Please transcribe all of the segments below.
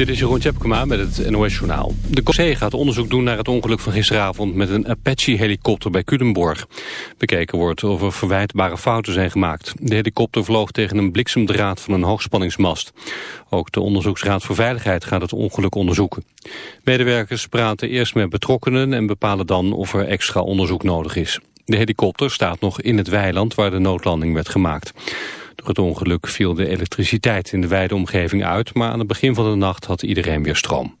Dit is Jeroen Tjepkema met het NOS Journaal. De Cossé gaat onderzoek doen naar het ongeluk van gisteravond met een Apache-helikopter bij Culemborg. Bekeken wordt of er verwijtbare fouten zijn gemaakt. De helikopter vloog tegen een bliksemdraad van een hoogspanningsmast. Ook de Onderzoeksraad voor Veiligheid gaat het ongeluk onderzoeken. Medewerkers praten eerst met betrokkenen en bepalen dan of er extra onderzoek nodig is. De helikopter staat nog in het weiland waar de noodlanding werd gemaakt. Door het ongeluk viel de elektriciteit in de wijde omgeving uit... maar aan het begin van de nacht had iedereen weer stroom.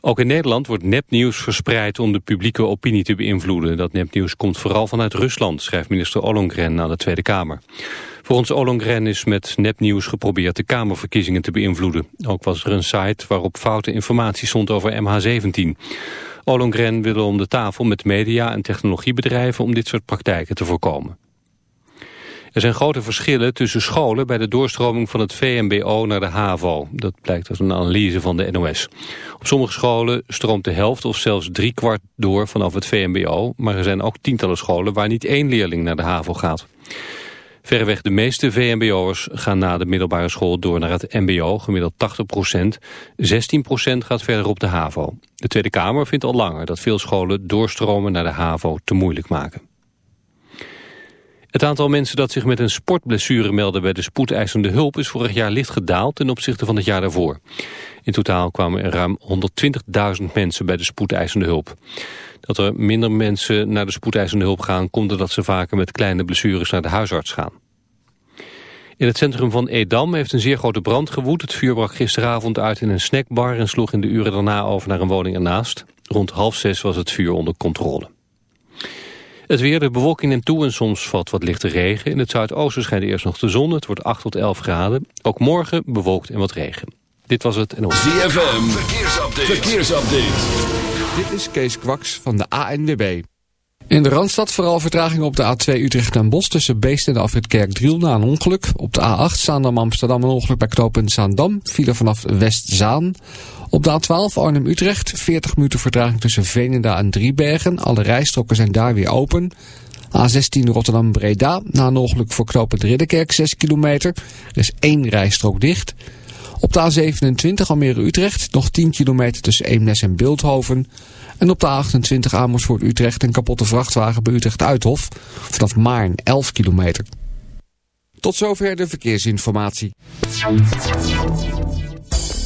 Ook in Nederland wordt nepnieuws verspreid om de publieke opinie te beïnvloeden. Dat nepnieuws komt vooral vanuit Rusland, schrijft minister Ollongren aan de Tweede Kamer. Volgens Ollongren is met nepnieuws geprobeerd de Kamerverkiezingen te beïnvloeden. Ook was er een site waarop foute informatie stond over MH17. Ollongren wilde om de tafel met media en technologiebedrijven om dit soort praktijken te voorkomen. Er zijn grote verschillen tussen scholen bij de doorstroming van het VMBO naar de HAVO. Dat blijkt uit een analyse van de NOS. Op sommige scholen stroomt de helft of zelfs driekwart door vanaf het VMBO. Maar er zijn ook tientallen scholen waar niet één leerling naar de HAVO gaat. Verreweg de meeste VMBO'ers gaan na de middelbare school door naar het MBO, gemiddeld 80 procent. 16 procent gaat verder op de HAVO. De Tweede Kamer vindt al langer dat veel scholen doorstromen naar de HAVO te moeilijk maken. Het aantal mensen dat zich met een sportblessure melden bij de spoedeisende hulp is vorig jaar licht gedaald ten opzichte van het jaar daarvoor. In totaal kwamen er ruim 120.000 mensen bij de spoedeisende hulp. Dat er minder mensen naar de spoedeisende hulp gaan komt doordat ze vaker met kleine blessures naar de huisarts gaan. In het centrum van Edam heeft een zeer grote brand gewoed. Het vuur brak gisteravond uit in een snackbar en sloeg in de uren daarna over naar een woning ernaast. Rond half zes was het vuur onder controle. Het weer, de bewolking neemt toe en soms valt wat lichte regen. In het zuidoosten schijnt eerst nog de zon. Het wordt 8 tot 11 graden. Ook morgen bewolkt en wat regen. Dit was het en ZFM, verkeersupdate. verkeersupdate. Dit is Kees Kwaks van de ANWB. In de Randstad vooral vertragingen op de A2 Utrecht en Bos tussen Beest en de afrit Kerkdriel na een ongeluk. Op de A8 Zaandam Amsterdam een ongeluk bij knooppunt Zaandam. File vanaf Westzaan. Op de A12 Arnhem-Utrecht 40 minuten vertraging tussen Veenendaal en Driebergen. Alle rijstroken zijn daar weer open. A16 Rotterdam-Breda na een ongeluk voor knooppunt Ridderkerk 6 kilometer. Er is één rijstrook dicht. Op de A27 Almere-Utrecht nog 10 kilometer tussen Eemnes en Beeldhoven. En op de A28 Amersfoort-Utrecht een kapotte vrachtwagen bij Utrecht-Uithof. Vanaf Maarn 11 kilometer. Tot zover de verkeersinformatie.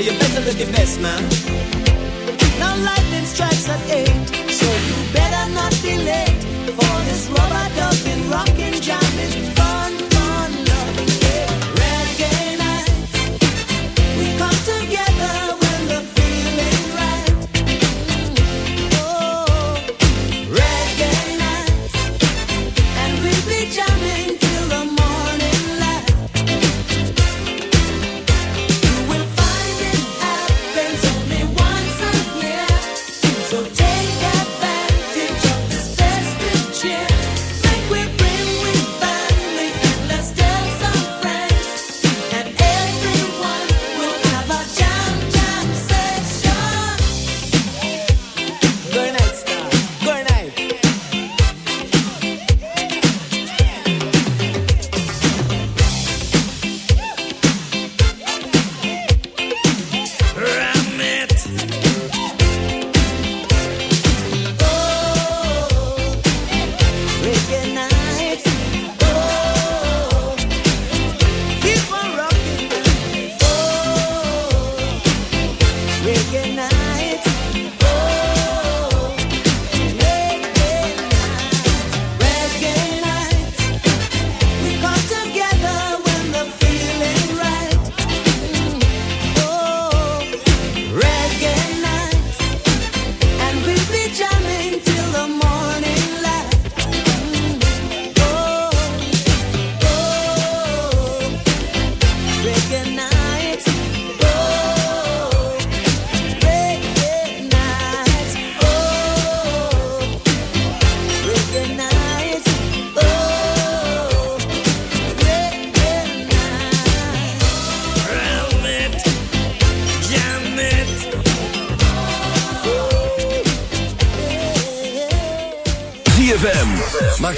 So you better look your best, man. Now lightning strikes at eight.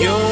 Yo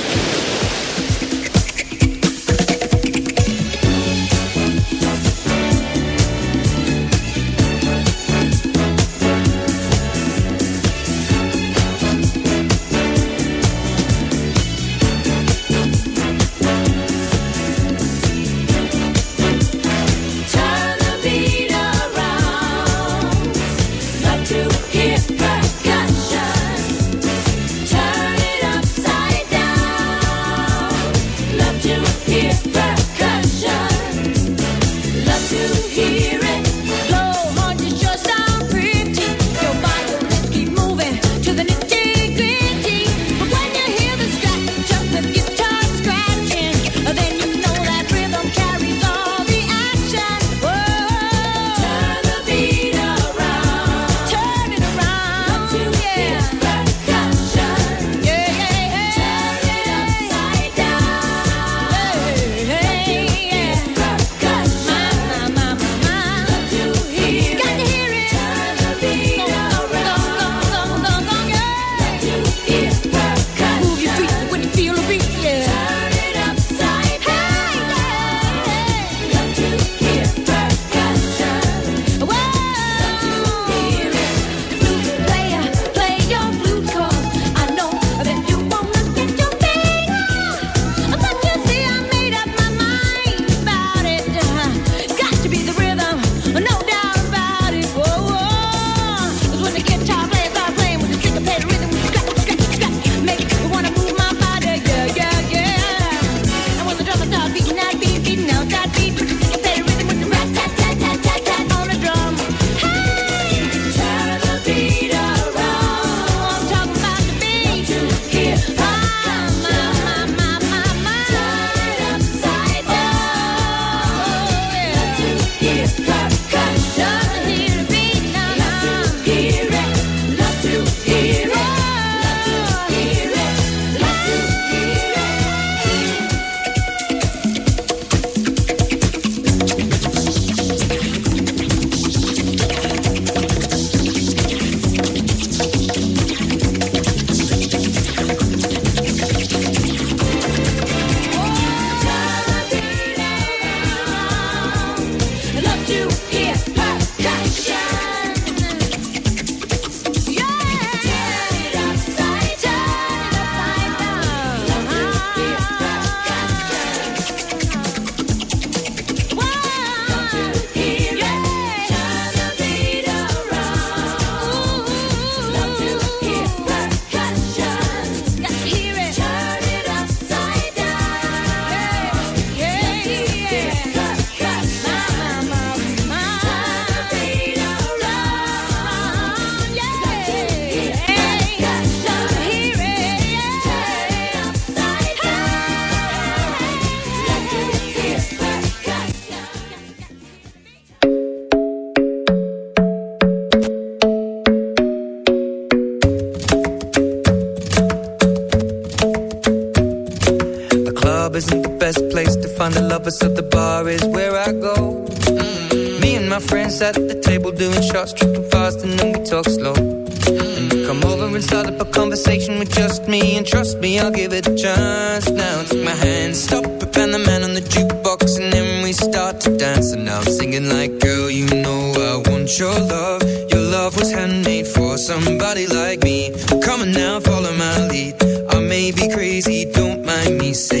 at the table doing shots, tripping fast, and then we talk slow. Come over and start up a conversation with just me, and trust me, I'll give it a chance. Now take my hand, stop it, and the man on the jukebox, and then we start to dance. And I'm singing like, girl, you know I want your love. Your love was handmade for somebody like me. Come on now, follow my lead. I may be crazy, don't mind me. Say